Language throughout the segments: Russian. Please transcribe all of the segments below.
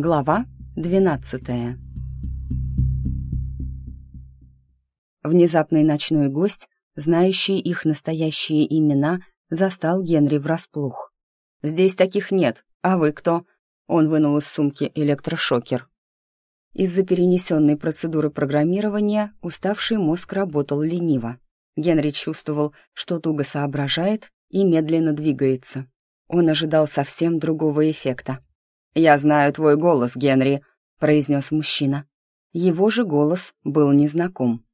Глава 12 Внезапный ночной гость, знающий их настоящие имена, застал Генри врасплох. «Здесь таких нет, а вы кто?» Он вынул из сумки электрошокер. Из-за перенесенной процедуры программирования уставший мозг работал лениво. Генри чувствовал, что туго соображает и медленно двигается. Он ожидал совсем другого эффекта. «Я знаю твой голос, Генри», — произнес мужчина. Его же голос был незнаком.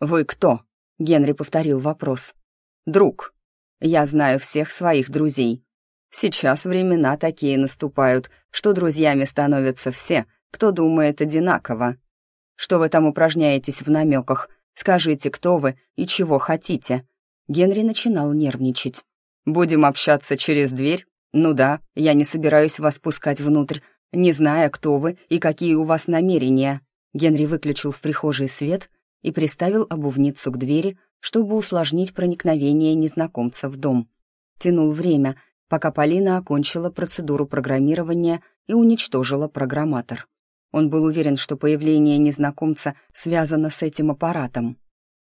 «Вы кто?» — Генри повторил вопрос. «Друг. Я знаю всех своих друзей. Сейчас времена такие наступают, что друзьями становятся все, кто думает одинаково. Что вы там упражняетесь в намеках? Скажите, кто вы и чего хотите?» Генри начинал нервничать. «Будем общаться через дверь? Ну да, я не собираюсь вас пускать внутрь, не зная, кто вы и какие у вас намерения». Генри выключил в прихожей свет и приставил обувницу к двери, чтобы усложнить проникновение незнакомца в дом. Тянул время, пока Полина окончила процедуру программирования и уничтожила программатор. Он был уверен, что появление незнакомца связано с этим аппаратом.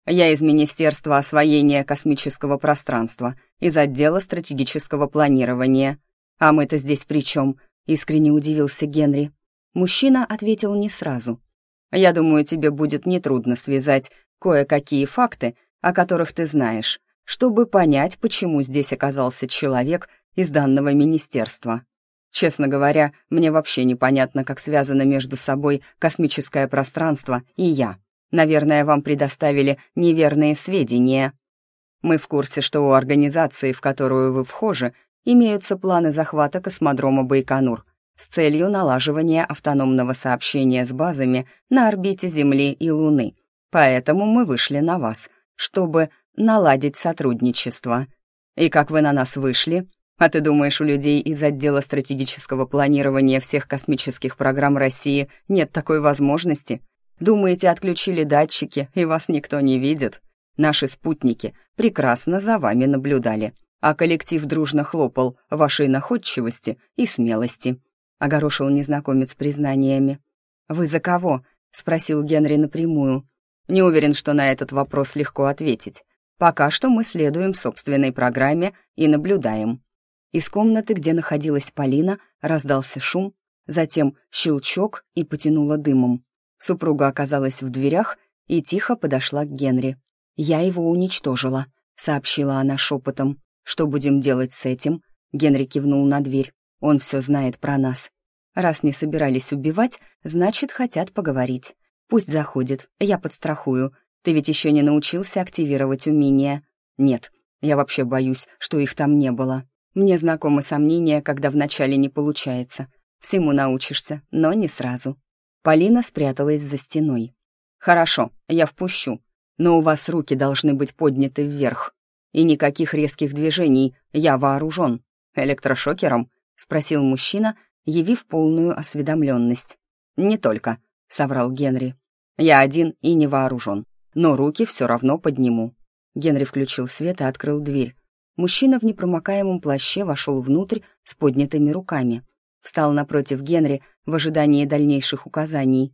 Я из Министерства освоения космического пространства, из отдела стратегического планирования. А мы-то здесь при чем? Искренне удивился Генри. Мужчина ответил не сразу. Я думаю, тебе будет нетрудно связать кое-какие факты, о которых ты знаешь, чтобы понять, почему здесь оказался человек из данного министерства. Честно говоря, мне вообще непонятно, как связано между собой космическое пространство и я. Наверное, вам предоставили неверные сведения. Мы в курсе, что у организации, в которую вы вхожи, имеются планы захвата космодрома Байконур с целью налаживания автономного сообщения с базами на орбите Земли и Луны. Поэтому мы вышли на вас, чтобы наладить сотрудничество. И как вы на нас вышли? А ты думаешь, у людей из отдела стратегического планирования всех космических программ России нет такой возможности? Думаете, отключили датчики, и вас никто не видит? Наши спутники прекрасно за вами наблюдали, а коллектив дружно хлопал вашей находчивости и смелости. Огорошил незнакомец признаниями. «Вы за кого?» — спросил Генри напрямую. «Не уверен, что на этот вопрос легко ответить. Пока что мы следуем собственной программе и наблюдаем». Из комнаты, где находилась Полина, раздался шум, затем щелчок и потянуло дымом. Супруга оказалась в дверях и тихо подошла к Генри. «Я его уничтожила», — сообщила она шепотом. «Что будем делать с этим?» Генри кивнул на дверь. «Он все знает про нас. Раз не собирались убивать, значит, хотят поговорить. Пусть заходит, я подстрахую. Ты ведь еще не научился активировать умения?» «Нет, я вообще боюсь, что их там не было. Мне знакомы сомнения, когда вначале не получается. Всему научишься, но не сразу. Полина спряталась за стеной. «Хорошо, я впущу, но у вас руки должны быть подняты вверх. И никаких резких движений, я вооружен. Электрошокером?» — спросил мужчина, явив полную осведомленность. «Не только», — соврал Генри. «Я один и не вооружен, но руки все равно подниму». Генри включил свет и открыл дверь. Мужчина в непромокаемом плаще вошел внутрь с поднятыми руками. Встал напротив Генри в ожидании дальнейших указаний.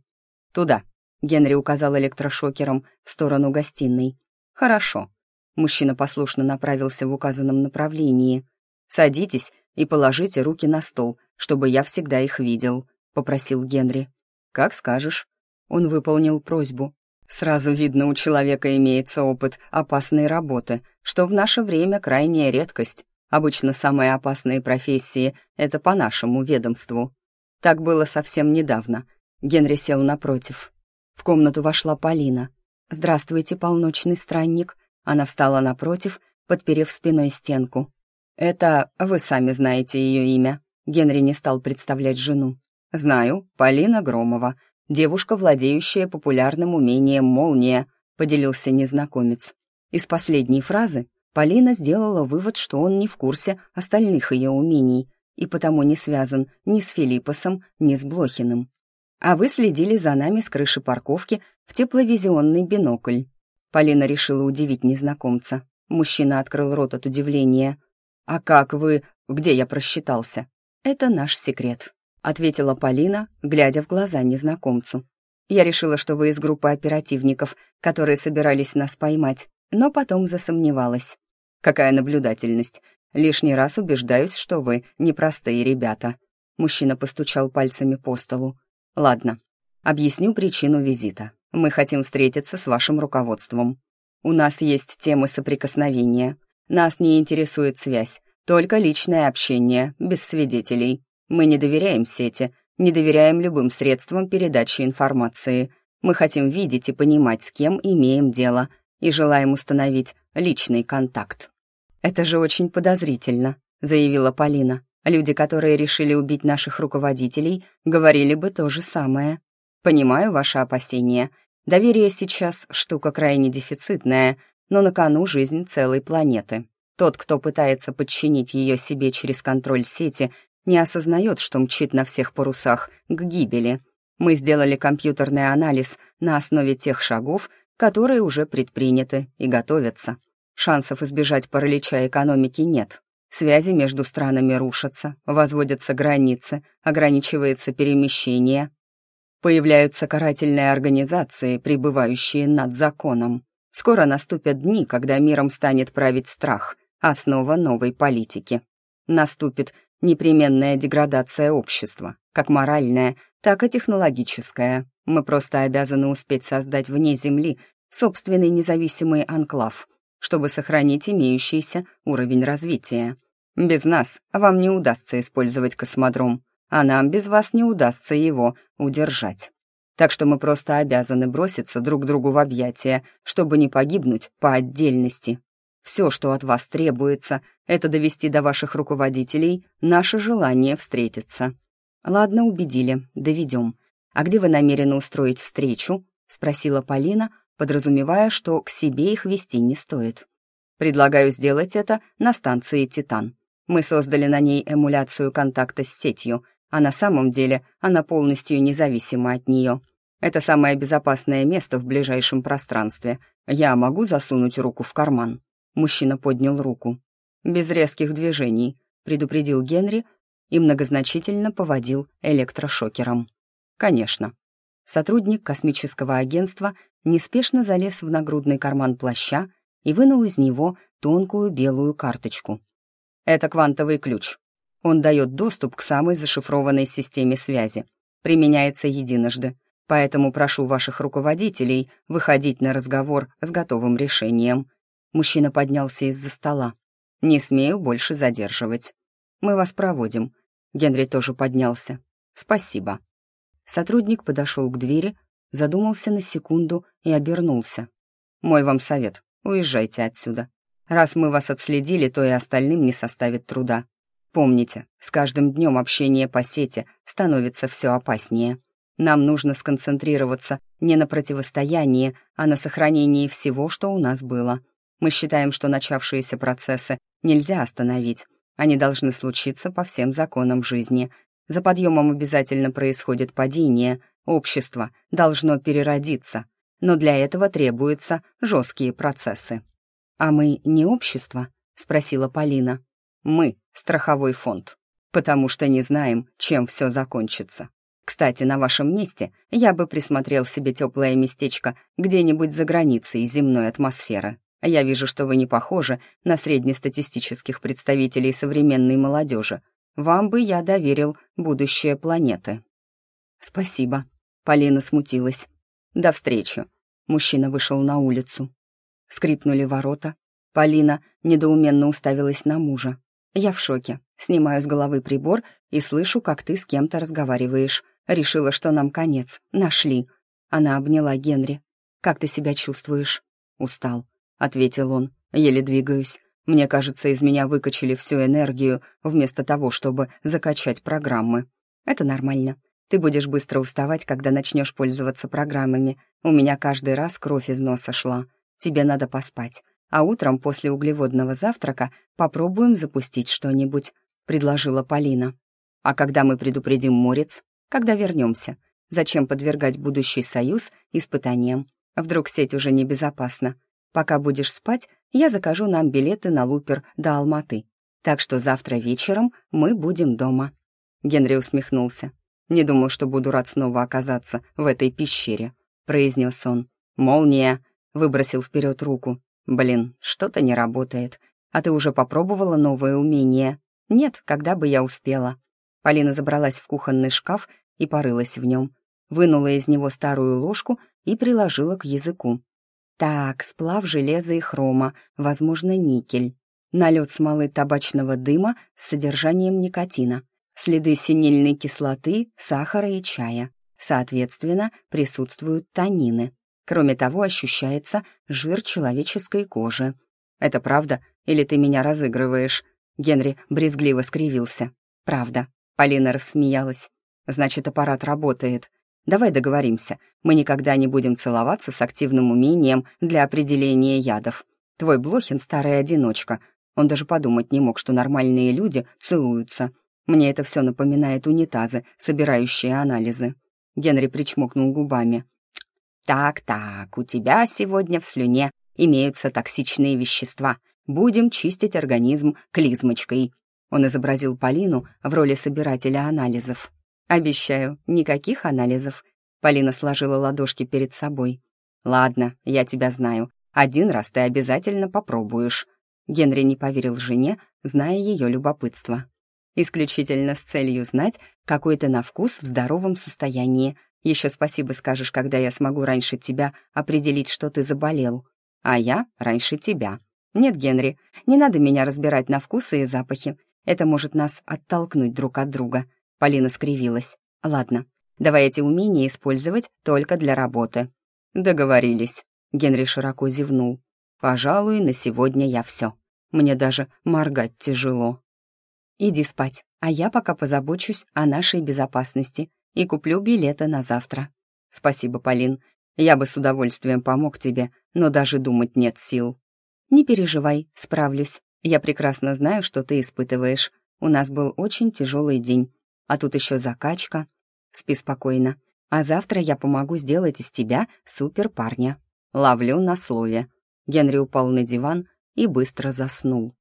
«Туда», — Генри указал электрошокером в сторону гостиной. «Хорошо». Мужчина послушно направился в указанном направлении. «Садитесь и положите руки на стол, чтобы я всегда их видел», — попросил Генри. «Как скажешь». Он выполнил просьбу. Сразу видно, у человека имеется опыт опасной работы, что в наше время крайняя редкость. Обычно самые опасные профессии — это по нашему ведомству. Так было совсем недавно. Генри сел напротив. В комнату вошла Полина. «Здравствуйте, полночный странник». Она встала напротив, подперев спиной стенку. «Это вы сами знаете ее имя». Генри не стал представлять жену. «Знаю, Полина Громова, девушка, владеющая популярным умением «Молния», — поделился незнакомец. Из последней фразы Полина сделала вывод, что он не в курсе остальных ее умений и потому не связан ни с Филиппосом, ни с Блохиным. А вы следили за нами с крыши парковки в тепловизионный бинокль. Полина решила удивить незнакомца. Мужчина открыл рот от удивления. «А как вы... Где я просчитался?» «Это наш секрет». — ответила Полина, глядя в глаза незнакомцу. «Я решила, что вы из группы оперативников, которые собирались нас поймать, но потом засомневалась. Какая наблюдательность. Лишний раз убеждаюсь, что вы непростые ребята». Мужчина постучал пальцами по столу. «Ладно, объясню причину визита. Мы хотим встретиться с вашим руководством. У нас есть темы соприкосновения. Нас не интересует связь, только личное общение, без свидетелей. Мы не доверяем сети, не доверяем любым средствам передачи информации. Мы хотим видеть и понимать, с кем имеем дело, и желаем установить личный контакт. «Это же очень подозрительно», — заявила Полина. «Люди, которые решили убить наших руководителей, говорили бы то же самое. Понимаю ваши опасения. Доверие сейчас штука крайне дефицитная, но на кону жизнь целой планеты. Тот, кто пытается подчинить ее себе через контроль сети, не осознает, что мчит на всех парусах к гибели. Мы сделали компьютерный анализ на основе тех шагов, которые уже предприняты и готовятся. Шансов избежать паралича экономики нет. Связи между странами рушатся, возводятся границы, ограничивается перемещение. Появляются карательные организации, пребывающие над законом. Скоро наступят дни, когда миром станет править страх, основа новой политики. Наступит непременная деградация общества, как моральная, так и технологическая. Мы просто обязаны успеть создать вне Земли собственный независимый анклав, чтобы сохранить имеющийся уровень развития. Без нас вам не удастся использовать космодром, а нам без вас не удастся его удержать. Так что мы просто обязаны броситься друг другу в объятия, чтобы не погибнуть по отдельности. Все, что от вас требуется, это довести до ваших руководителей наше желание встретиться. Ладно, убедили, доведем. А где вы намерены устроить встречу? Спросила Полина, подразумевая, что к себе их вести не стоит. Предлагаю сделать это на станции «Титан». Мы создали на ней эмуляцию контакта с сетью, а на самом деле она полностью независима от нее. Это самое безопасное место в ближайшем пространстве. Я могу засунуть руку в карман?» Мужчина поднял руку. «Без резких движений», — предупредил Генри и многозначительно поводил электрошокером. «Конечно». Сотрудник космического агентства неспешно залез в нагрудный карман плаща и вынул из него тонкую белую карточку. «Это квантовый ключ. Он дает доступ к самой зашифрованной системе связи. Применяется единожды поэтому прошу ваших руководителей выходить на разговор с готовым решением». Мужчина поднялся из-за стола. «Не смею больше задерживать. Мы вас проводим». Генри тоже поднялся. «Спасибо». Сотрудник подошел к двери, задумался на секунду и обернулся. «Мой вам совет. Уезжайте отсюда. Раз мы вас отследили, то и остальным не составит труда. Помните, с каждым днем общение по сети становится все опаснее. Нам нужно сконцентрироваться не на противостоянии, а на сохранении всего, что у нас было. Мы считаем, что начавшиеся процессы нельзя остановить. Они должны случиться по всем законам жизни. За подъемом обязательно происходит падение, общество должно переродиться, но для этого требуются жесткие процессы. «А мы не общество?» — спросила Полина. «Мы — страховой фонд, потому что не знаем, чем все закончится. Кстати, на вашем месте я бы присмотрел себе теплое местечко где-нибудь за границей земной атмосферы. Я вижу, что вы не похожи на среднестатистических представителей современной молодежи. Вам бы я доверил будущее планеты». «Спасибо», — Полина смутилась. «До встречи». Мужчина вышел на улицу. Скрипнули ворота. Полина недоуменно уставилась на мужа. «Я в шоке. Снимаю с головы прибор и слышу, как ты с кем-то разговариваешь. Решила, что нам конец. Нашли. Она обняла Генри. «Как ты себя чувствуешь?» «Устал», — ответил он. «Еле двигаюсь. Мне кажется, из меня выкачали всю энергию, вместо того, чтобы закачать программы. Это нормально. Ты будешь быстро уставать, когда начнешь пользоваться программами. У меня каждый раз кровь из носа шла. Тебе надо поспать. А утром после углеводного завтрака попробуем запустить что-нибудь», — предложила Полина. «А когда мы предупредим Морец, когда вернемся. Зачем подвергать будущий союз испытаниям? Вдруг сеть уже небезопасна. Пока будешь спать, я закажу нам билеты на Лупер до Алматы. Так что завтра вечером мы будем дома. Генри усмехнулся. «Не думал, что буду рад снова оказаться в этой пещере», — произнес он. «Молния!» — выбросил вперед руку. «Блин, что-то не работает. А ты уже попробовала новое умение?» «Нет, когда бы я успела». Полина забралась в кухонный шкаф и порылась в нем. Вынула из него старую ложку и приложила к языку. Так, сплав железа и хрома, возможно, никель. Налет смолы табачного дыма с содержанием никотина. Следы синильной кислоты, сахара и чая. Соответственно, присутствуют танины. Кроме того, ощущается жир человеческой кожи. «Это правда? Или ты меня разыгрываешь?» Генри брезгливо скривился. «Правда». Полина рассмеялась. «Значит, аппарат работает. Давай договоримся. Мы никогда не будем целоваться с активным умением для определения ядов. Твой Блохин — старая одиночка. Он даже подумать не мог, что нормальные люди целуются. Мне это все напоминает унитазы, собирающие анализы». Генри причмокнул губами. «Так-так, у тебя сегодня в слюне имеются токсичные вещества. Будем чистить организм клизмочкой». Он изобразил Полину в роли собирателя анализов. «Обещаю, никаких анализов». Полина сложила ладошки перед собой. «Ладно, я тебя знаю. Один раз ты обязательно попробуешь». Генри не поверил жене, зная ее любопытство. «Исключительно с целью знать, какой ты на вкус в здоровом состоянии. Еще спасибо скажешь, когда я смогу раньше тебя определить, что ты заболел. А я раньше тебя. Нет, Генри, не надо меня разбирать на вкусы и запахи. Это может нас оттолкнуть друг от друга. Полина скривилась. «Ладно, давай эти умения использовать только для работы». «Договорились». Генри широко зевнул. «Пожалуй, на сегодня я все. Мне даже моргать тяжело». «Иди спать, а я пока позабочусь о нашей безопасности и куплю билеты на завтра». «Спасибо, Полин. Я бы с удовольствием помог тебе, но даже думать нет сил». «Не переживай, справлюсь. Я прекрасно знаю, что ты испытываешь. У нас был очень тяжелый день. А тут еще закачка. Спи спокойно. А завтра я помогу сделать из тебя супер парня. Ловлю на слове. Генри упал на диван и быстро заснул.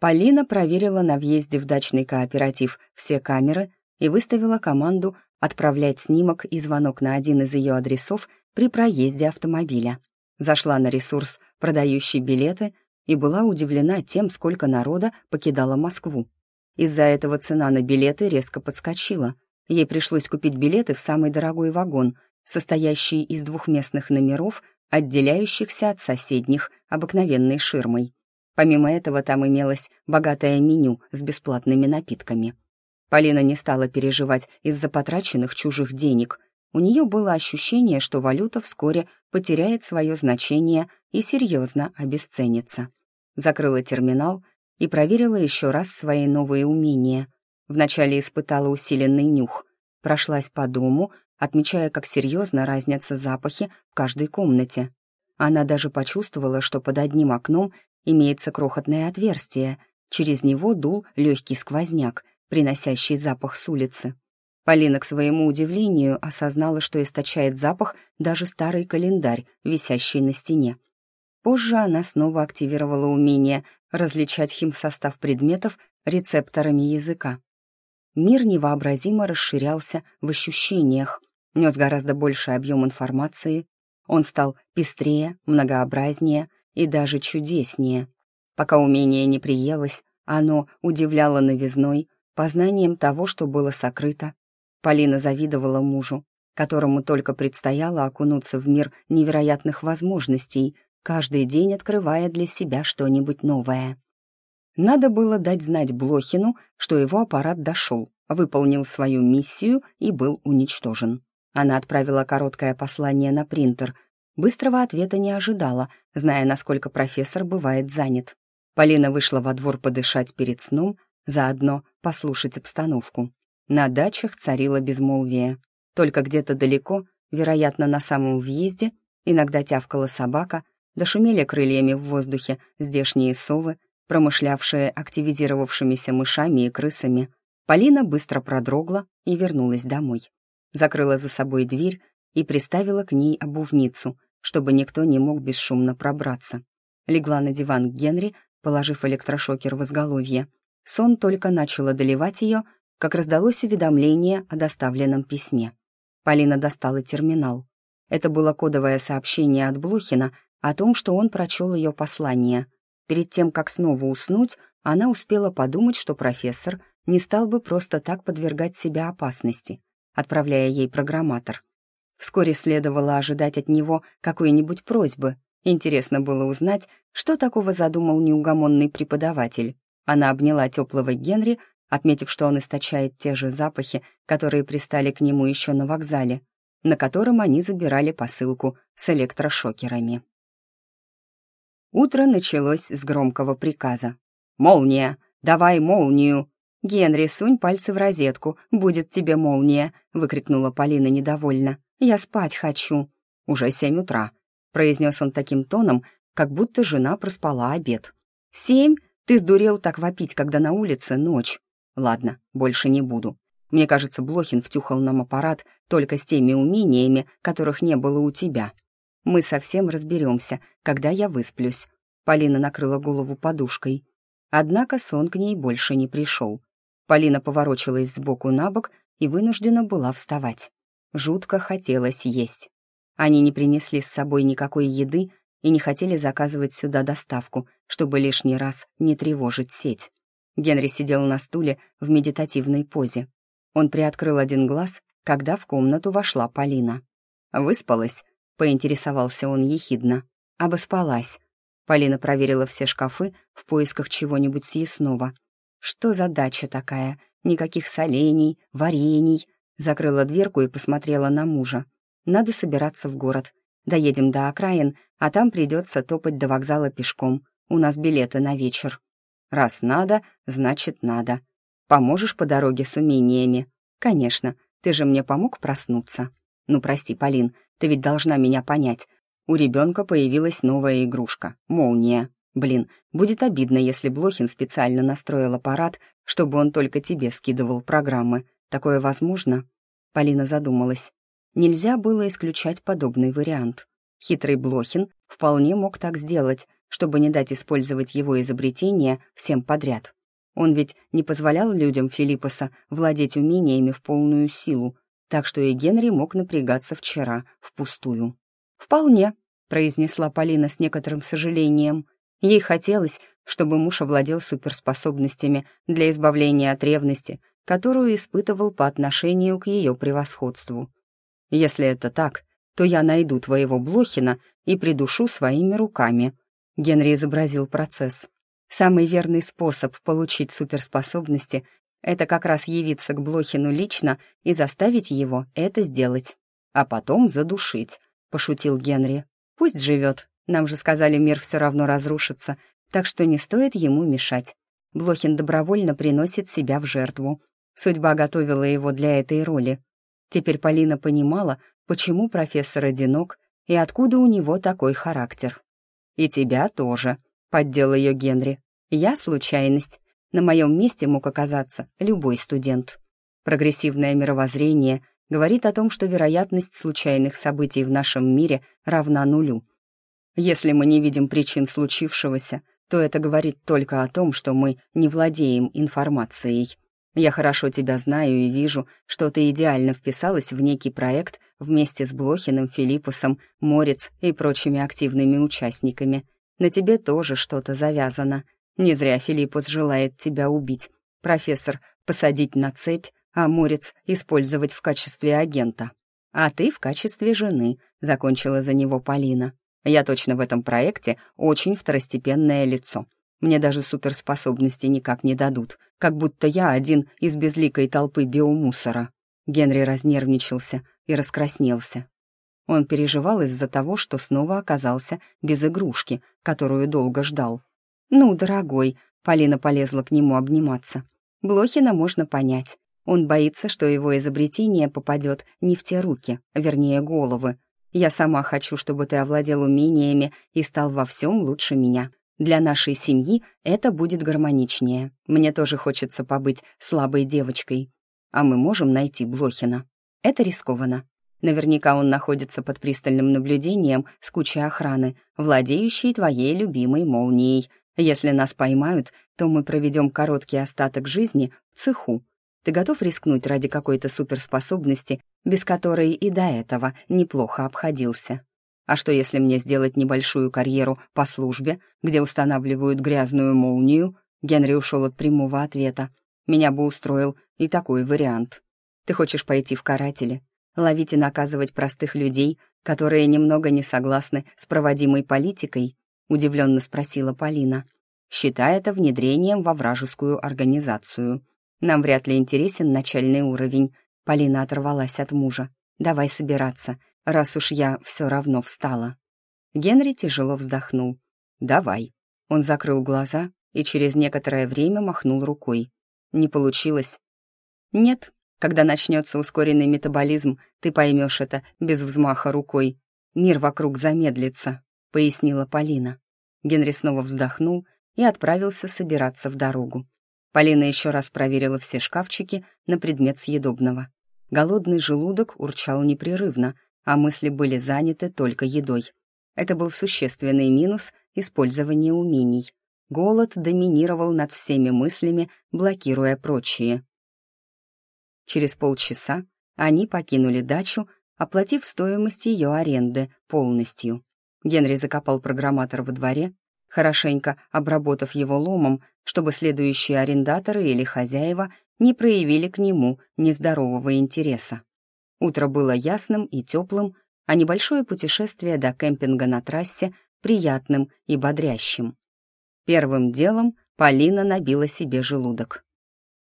Полина проверила на въезде в дачный кооператив все камеры и выставила команду отправлять снимок и звонок на один из ее адресов при проезде автомобиля. Зашла на ресурс, продающий билеты, и была удивлена тем, сколько народа покидало Москву. Из-за этого цена на билеты резко подскочила. Ей пришлось купить билеты в самый дорогой вагон, состоящий из двухместных номеров, отделяющихся от соседних обыкновенной ширмой. Помимо этого там имелось богатое меню с бесплатными напитками. Полина не стала переживать из-за потраченных чужих денег. У нее было ощущение, что валюта вскоре потеряет свое значение и серьезно обесценится. Закрыла терминал и проверила еще раз свои новые умения. Вначале испытала усиленный нюх, прошлась по дому, отмечая, как серьезно разнятся запахи в каждой комнате. Она даже почувствовала, что под одним окном имеется крохотное отверстие, через него дул легкий сквозняк, приносящий запах с улицы. Полина, к своему удивлению, осознала, что источает запах даже старый календарь, висящий на стене. Позже она снова активировала умение различать химсостав предметов рецепторами языка. Мир невообразимо расширялся в ощущениях, нес гораздо больше объем информации, он стал пестрее, многообразнее и даже чудеснее. Пока умение не приелось, оно удивляло новизной, познанием того, что было сокрыто. Полина завидовала мужу, которому только предстояло окунуться в мир невероятных возможностей, каждый день открывая для себя что-нибудь новое. Надо было дать знать Блохину, что его аппарат дошел, выполнил свою миссию и был уничтожен. Она отправила короткое послание на принтер. Быстрого ответа не ожидала, зная, насколько профессор бывает занят. Полина вышла во двор подышать перед сном, заодно послушать обстановку. На дачах царило безмолвие. Только где-то далеко, вероятно, на самом въезде, иногда тявкала собака, Дошумели крыльями в воздухе здешние совы, промышлявшие активизировавшимися мышами и крысами. Полина быстро продрогла и вернулась домой. Закрыла за собой дверь и приставила к ней обувницу, чтобы никто не мог бесшумно пробраться. Легла на диван к Генри, положив электрошокер в изголовье. Сон только начал одолевать ее, как раздалось уведомление о доставленном письме. Полина достала терминал. Это было кодовое сообщение от Блохина о том, что он прочел ее послание. Перед тем, как снова уснуть, она успела подумать, что профессор не стал бы просто так подвергать себя опасности, отправляя ей программатор. Вскоре следовало ожидать от него какой-нибудь просьбы. Интересно было узнать, что такого задумал неугомонный преподаватель. Она обняла теплого Генри, отметив, что он источает те же запахи, которые пристали к нему еще на вокзале, на котором они забирали посылку с электрошокерами. Утро началось с громкого приказа. «Молния! Давай молнию!» «Генри, сунь пальцы в розетку, будет тебе молния!» — выкрикнула Полина недовольно. «Я спать хочу». «Уже семь утра», — произнес он таким тоном, как будто жена проспала обед. «Семь? Ты сдурел так вопить, когда на улице ночь». «Ладно, больше не буду. Мне кажется, Блохин втюхал нам аппарат только с теми умениями, которых не было у тебя. Мы совсем разберемся, когда я высплюсь». Полина накрыла голову подушкой. Однако сон к ней больше не пришел. Полина поворочилась сбоку на бок и вынуждена была вставать. Жутко хотелось есть. Они не принесли с собой никакой еды и не хотели заказывать сюда доставку, чтобы лишний раз не тревожить сеть. Генри сидел на стуле в медитативной позе. Он приоткрыл один глаз, когда в комнату вошла Полина. «Выспалась?» — поинтересовался он ехидно. «Обоспалась». Полина проверила все шкафы в поисках чего-нибудь съестного. Что за дача такая? Никаких солений, варений. Закрыла дверку и посмотрела на мужа. Надо собираться в город. Доедем до окраин, а там придется топать до вокзала пешком. У нас билеты на вечер. Раз надо, значит надо. Поможешь по дороге с умениями? Конечно, ты же мне помог проснуться. Ну, прости, Полин, ты ведь должна меня понять. У ребенка появилась новая игрушка — молния. Блин, будет обидно, если Блохин специально настроил аппарат, чтобы он только тебе скидывал программы. Такое возможно?» Полина задумалась. Нельзя было исключать подобный вариант. Хитрый Блохин вполне мог так сделать, чтобы не дать использовать его изобретение всем подряд. Он ведь не позволял людям Филиппоса владеть умениями в полную силу, так что и Генри мог напрягаться вчера впустую. «Вполне», — произнесла Полина с некоторым сожалением. Ей хотелось, чтобы муж овладел суперспособностями для избавления от ревности, которую испытывал по отношению к ее превосходству. «Если это так, то я найду твоего Блохина и придушу своими руками», — Генри изобразил процесс. «Самый верный способ получить суперспособности — это как раз явиться к Блохину лично и заставить его это сделать. А потом задушить», — пошутил Генри. «Пусть живет, нам же сказали, мир все равно разрушится, так что не стоит ему мешать. Блохин добровольно приносит себя в жертву. Судьба готовила его для этой роли. Теперь Полина понимала, почему профессор одинок и откуда у него такой характер. «И тебя тоже», — поддел ее Генри. «Я случайность. На моем месте мог оказаться любой студент». Прогрессивное мировоззрение говорит о том, что вероятность случайных событий в нашем мире равна нулю — если мы не видим причин случившегося, то это говорит только о том, что мы не владеем информацией. Я хорошо тебя знаю и вижу, что ты идеально вписалась в некий проект вместе с Блохиным, Филиппусом, Морец и прочими активными участниками. На тебе тоже что-то завязано. Не зря Филиппус желает тебя убить. Профессор посадить на цепь, а Морец использовать в качестве агента. А ты в качестве жены, закончила за него Полина. Я точно в этом проекте очень второстепенное лицо. Мне даже суперспособности никак не дадут, как будто я один из безликой толпы биомусора. Генри разнервничался и раскраснелся. Он переживал из-за того, что снова оказался без игрушки, которую долго ждал. «Ну, дорогой», — Полина полезла к нему обниматься. «Блохина можно понять. Он боится, что его изобретение попадет не в те руки, вернее, головы, я сама хочу, чтобы ты овладел умениями и стал во всем лучше меня. Для нашей семьи это будет гармоничнее. Мне тоже хочется побыть слабой девочкой. А мы можем найти Блохина. Это рискованно. Наверняка он находится под пристальным наблюдением с кучей охраны, владеющей твоей любимой молнией. Если нас поймают, то мы проведем короткий остаток жизни в цеху. Ты готов рискнуть ради какой-то суперспособности, без которой и до этого неплохо обходился? А что, если мне сделать небольшую карьеру по службе, где устанавливают грязную молнию? Генри ушел от прямого ответа. Меня бы устроил и такой вариант. Ты хочешь пойти в каратели? Ловить и наказывать простых людей, которые немного не согласны с проводимой политикой? Удивленно спросила Полина. Считай это внедрением во вражескую организацию. Нам вряд ли интересен начальный уровень. Полина оторвалась от мужа. Давай собираться раз уж я все равно встала. Генри тяжело вздохнул. «Давай». Он закрыл глаза и через некоторое время махнул рукой. «Не получилось?» «Нет. Когда начнется ускоренный метаболизм, ты поймешь это без взмаха рукой. Мир вокруг замедлится», — пояснила Полина. Генри снова вздохнул и отправился собираться в дорогу. Полина еще раз проверила все шкафчики на предмет съедобного. Голодный желудок урчал непрерывно, а мысли были заняты только едой. Это был существенный минус использования умений. Голод доминировал над всеми мыслями, блокируя прочие. Через полчаса они покинули дачу, оплатив стоимость ее аренды полностью. Генри закопал программатор во дворе, хорошенько обработав его ломом, чтобы следующие арендаторы или хозяева не проявили к нему нездорового интереса. Утро было ясным и теплым, а небольшое путешествие до кемпинга на трассе приятным и бодрящим. Первым делом Полина набила себе желудок.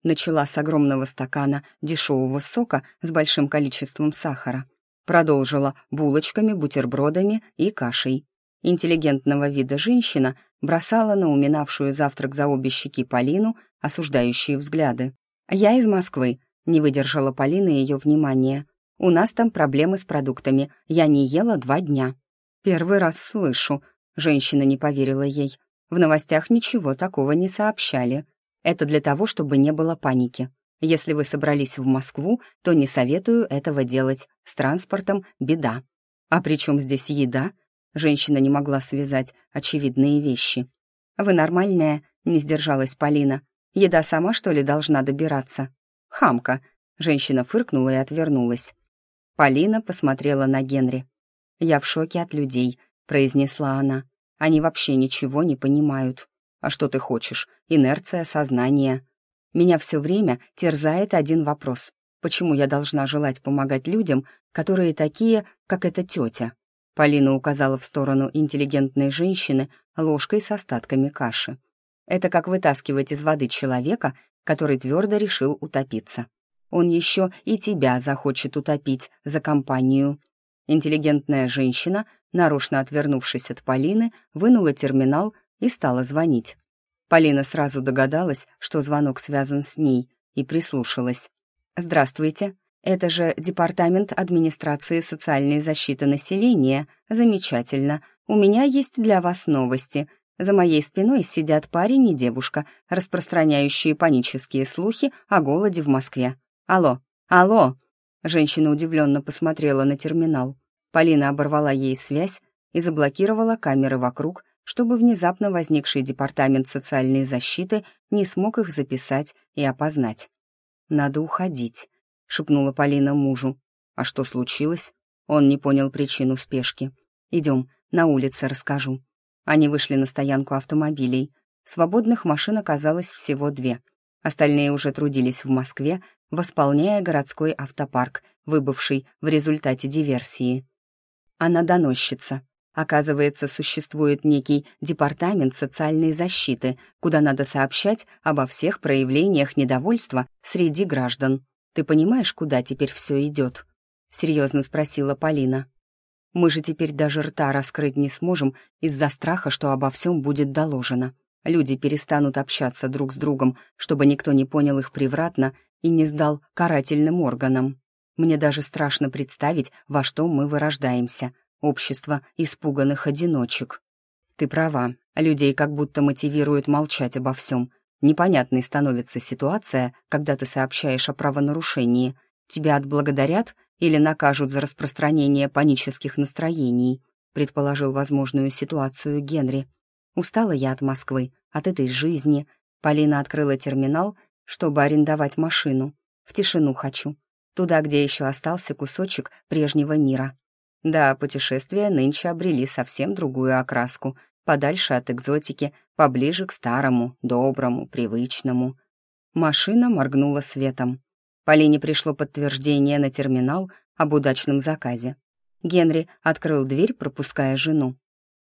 Начала с огромного стакана дешевого сока с большим количеством сахара. Продолжила булочками, бутербродами и кашей. Интеллигентного вида женщина бросала на уминавшую завтрак за обе щеки Полину осуждающие взгляды. «Я из Москвы», — не выдержала Полина ее внимания. У нас там проблемы с продуктами. Я не ела два дня». «Первый раз слышу», — женщина не поверила ей. «В новостях ничего такого не сообщали. Это для того, чтобы не было паники. Если вы собрались в Москву, то не советую этого делать. С транспортом беда. А при чем здесь еда?» Женщина не могла связать очевидные вещи. «Вы нормальная?» — не сдержалась Полина. «Еда сама, что ли, должна добираться?» «Хамка!» — женщина фыркнула и отвернулась. Полина посмотрела на Генри. «Я в шоке от людей», — произнесла она. «Они вообще ничего не понимают. А что ты хочешь? Инерция сознания. Меня все время терзает один вопрос. Почему я должна желать помогать людям, которые такие, как эта тетя?» Полина указала в сторону интеллигентной женщины ложкой с остатками каши. «Это как вытаскивать из воды человека, который твердо решил утопиться он еще и тебя захочет утопить за компанию». Интеллигентная женщина, нарочно отвернувшись от Полины, вынула терминал и стала звонить. Полина сразу догадалась, что звонок связан с ней, и прислушалась. «Здравствуйте. Это же Департамент администрации социальной защиты населения. Замечательно. У меня есть для вас новости. За моей спиной сидят парень и девушка, распространяющие панические слухи о голоде в Москве. «Алло! Алло!» Женщина удивленно посмотрела на терминал. Полина оборвала ей связь и заблокировала камеры вокруг, чтобы внезапно возникший департамент социальной защиты не смог их записать и опознать. «Надо уходить», — шепнула Полина мужу. «А что случилось?» Он не понял причину спешки. «Идем, на улице расскажу». Они вышли на стоянку автомобилей. Свободных машин оказалось всего две. Остальные уже трудились в Москве, восполняя городской автопарк, выбывший в результате диверсии. Она доносчица. Оказывается, существует некий департамент социальной защиты, куда надо сообщать обо всех проявлениях недовольства среди граждан. Ты понимаешь, куда теперь все идет? Серьезно спросила Полина. Мы же теперь даже рта раскрыть не сможем из-за страха, что обо всем будет доложено. Люди перестанут общаться друг с другом, чтобы никто не понял их превратно и не сдал карательным органам. Мне даже страшно представить, во что мы вырождаемся. Общество испуганных одиночек. Ты права, людей как будто мотивируют молчать обо всем. Непонятной становится ситуация, когда ты сообщаешь о правонарушении. Тебя отблагодарят или накажут за распространение панических настроений, предположил возможную ситуацию Генри. Устала я от Москвы, от этой жизни. Полина открыла терминал, чтобы арендовать машину. В тишину хочу. Туда, где еще остался кусочек прежнего мира. Да, путешествия нынче обрели совсем другую окраску, подальше от экзотики, поближе к старому, доброму, привычному. Машина моргнула светом. Полине пришло подтверждение на терминал об удачном заказе. Генри открыл дверь, пропуская жену.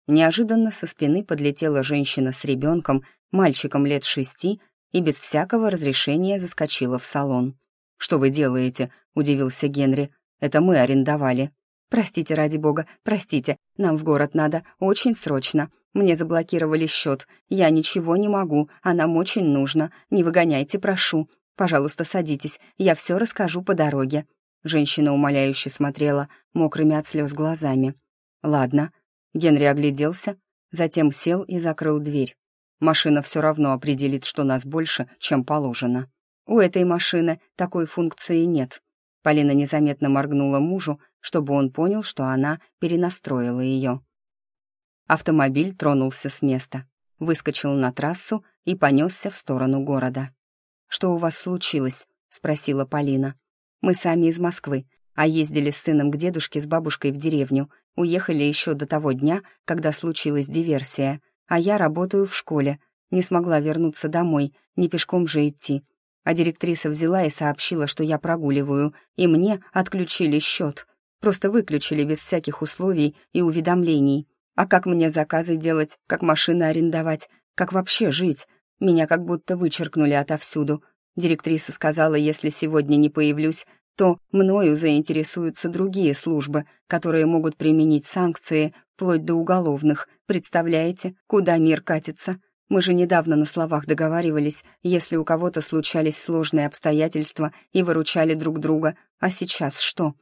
Неожиданно со спины подлетела женщина с ребенком, мальчиком лет шести, и без всякого разрешения заскочила в салон. «Что вы делаете?» — удивился Генри. «Это мы арендовали». «Простите, ради бога, простите, нам в город надо, очень срочно. Мне заблокировали счет. Я ничего не могу, а нам очень нужно. Не выгоняйте, прошу. Пожалуйста, садитесь, я все расскажу по дороге». Женщина умоляюще смотрела мокрыми от слез глазами. «Ладно». Генри огляделся, затем сел и закрыл дверь. Машина все равно определит, что нас больше, чем положено. У этой машины такой функции нет. Полина незаметно моргнула мужу, чтобы он понял, что она перенастроила ее. Автомобиль тронулся с места, выскочил на трассу и понесся в сторону города. «Что у вас случилось?» — спросила Полина. «Мы сами из Москвы, а ездили с сыном к дедушке с бабушкой в деревню. Уехали еще до того дня, когда случилась диверсия. А я работаю в школе. Не смогла вернуться домой, не пешком же идти. А директриса взяла и сообщила, что я прогуливаю, и мне отключили счет. Просто выключили без всяких условий и уведомлений. А как мне заказы делать, как машины арендовать, как вообще жить? Меня как будто вычеркнули отовсюду. Директриса сказала, если сегодня не появлюсь, то мною заинтересуются другие службы, которые могут применить санкции вплоть до уголовных. Представляете, куда мир катится? Мы же недавно на словах договаривались, если у кого-то случались сложные обстоятельства и выручали друг друга. А сейчас что?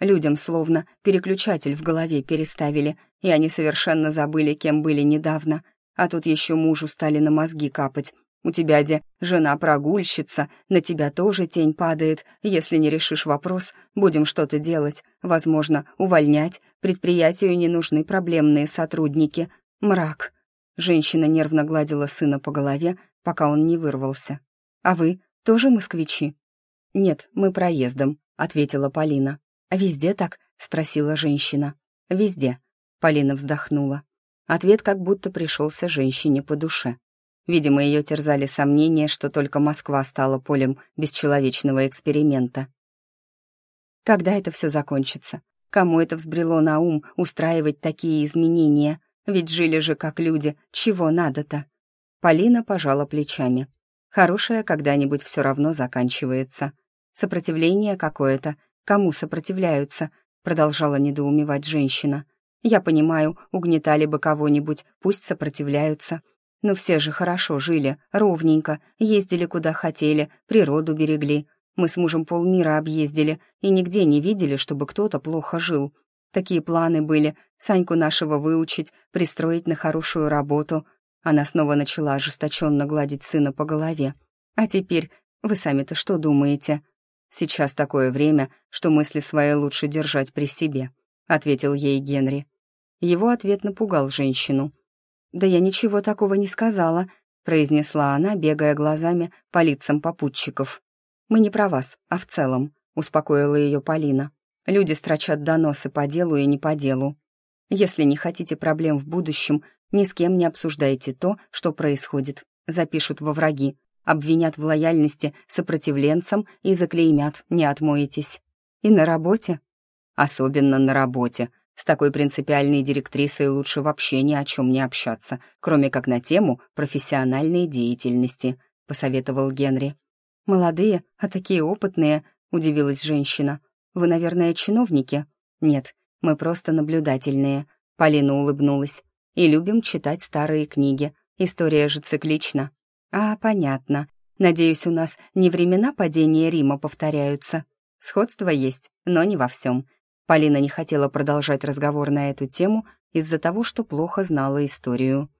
Людям словно переключатель в голове переставили, и они совершенно забыли, кем были недавно. А тут еще мужу стали на мозги капать. У тебя, де, жена прогульщица, на тебя тоже тень падает. Если не решишь вопрос, будем что-то делать. Возможно, увольнять. Предприятию не нужны проблемные сотрудники. Мрак. Женщина нервно гладила сына по голове, пока он не вырвался. «А вы тоже москвичи?» «Нет, мы проездом», — ответила Полина. «А везде так?» — спросила женщина. «Везде», — Полина вздохнула. Ответ как будто пришелся женщине по душе. Видимо, ее терзали сомнения, что только Москва стала полем бесчеловечного эксперимента. Когда это все закончится? Кому это взбрело на ум устраивать такие изменения? Ведь жили же как люди, чего надо-то? Полина пожала плечами. Хорошее когда-нибудь все равно заканчивается. Сопротивление какое-то, Кому сопротивляются?» — продолжала недоумевать женщина. «Я понимаю, угнетали бы кого-нибудь, пусть сопротивляются. Но все же хорошо жили, ровненько, ездили куда хотели, природу берегли. Мы с мужем полмира объездили и нигде не видели, чтобы кто-то плохо жил. Такие планы были — Саньку нашего выучить, пристроить на хорошую работу». Она снова начала ожесточенно гладить сына по голове. «А теперь вы сами-то что думаете?» «Сейчас такое время, что мысли свои лучше держать при себе», — ответил ей Генри. Его ответ напугал женщину. «Да я ничего такого не сказала», — произнесла она, бегая глазами по лицам попутчиков. «Мы не про вас, а в целом», — успокоила ее Полина. «Люди строчат доносы по делу и не по делу. Если не хотите проблем в будущем, ни с кем не обсуждайте то, что происходит. Запишут во враги, обвинят в лояльности сопротивленцам и заклеймят, не отмоетесь. И на работе? Особенно на работе. С такой принципиальной директрисой лучше вообще ни о чем не общаться, кроме как на тему профессиональной деятельности, посоветовал Генри. «Молодые, а такие опытные», — удивилась женщина. «Вы, наверное, чиновники?» «Нет, мы просто наблюдательные», — Полина улыбнулась. «И любим читать старые книги. История же циклична. «А, понятно. Надеюсь, у нас не времена падения Рима повторяются. Сходство есть, но не во всем». Полина не хотела продолжать разговор на эту тему из-за того, что плохо знала историю.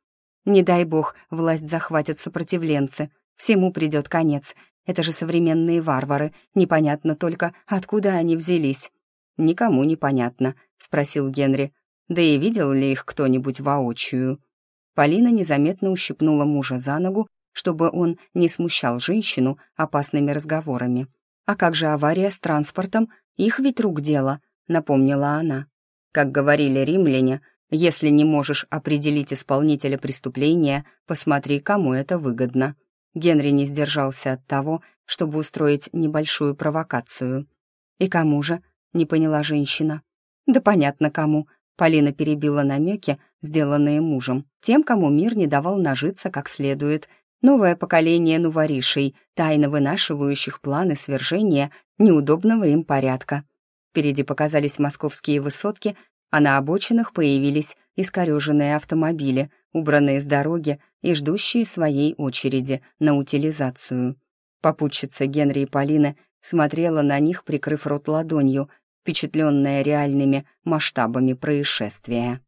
«Не дай бог, власть захватят сопротивленцы. Всему придет конец. Это же современные варвары. Непонятно только, откуда они взялись». «Никому не понятно», — спросил Генри. «Да и видел ли их кто-нибудь воочию?» Полина незаметно ущипнула мужа за ногу чтобы он не смущал женщину опасными разговорами. «А как же авария с транспортом? Их ведь рук дело», — напомнила она. Как говорили римляне, если не можешь определить исполнителя преступления, посмотри, кому это выгодно. Генри не сдержался от того, чтобы устроить небольшую провокацию. «И кому же?» — не поняла женщина. «Да понятно, кому», — Полина перебила намеки, сделанные мужем, тем, кому мир не давал нажиться как следует. Новое поколение нуворишей, тайно вынашивающих планы свержения неудобного им порядка. Впереди показались московские высотки, а на обочинах появились искореженные автомобили, убранные с дороги и ждущие своей очереди на утилизацию. Попутчица Генри и Полины смотрела на них, прикрыв рот ладонью, впечатленная реальными масштабами происшествия.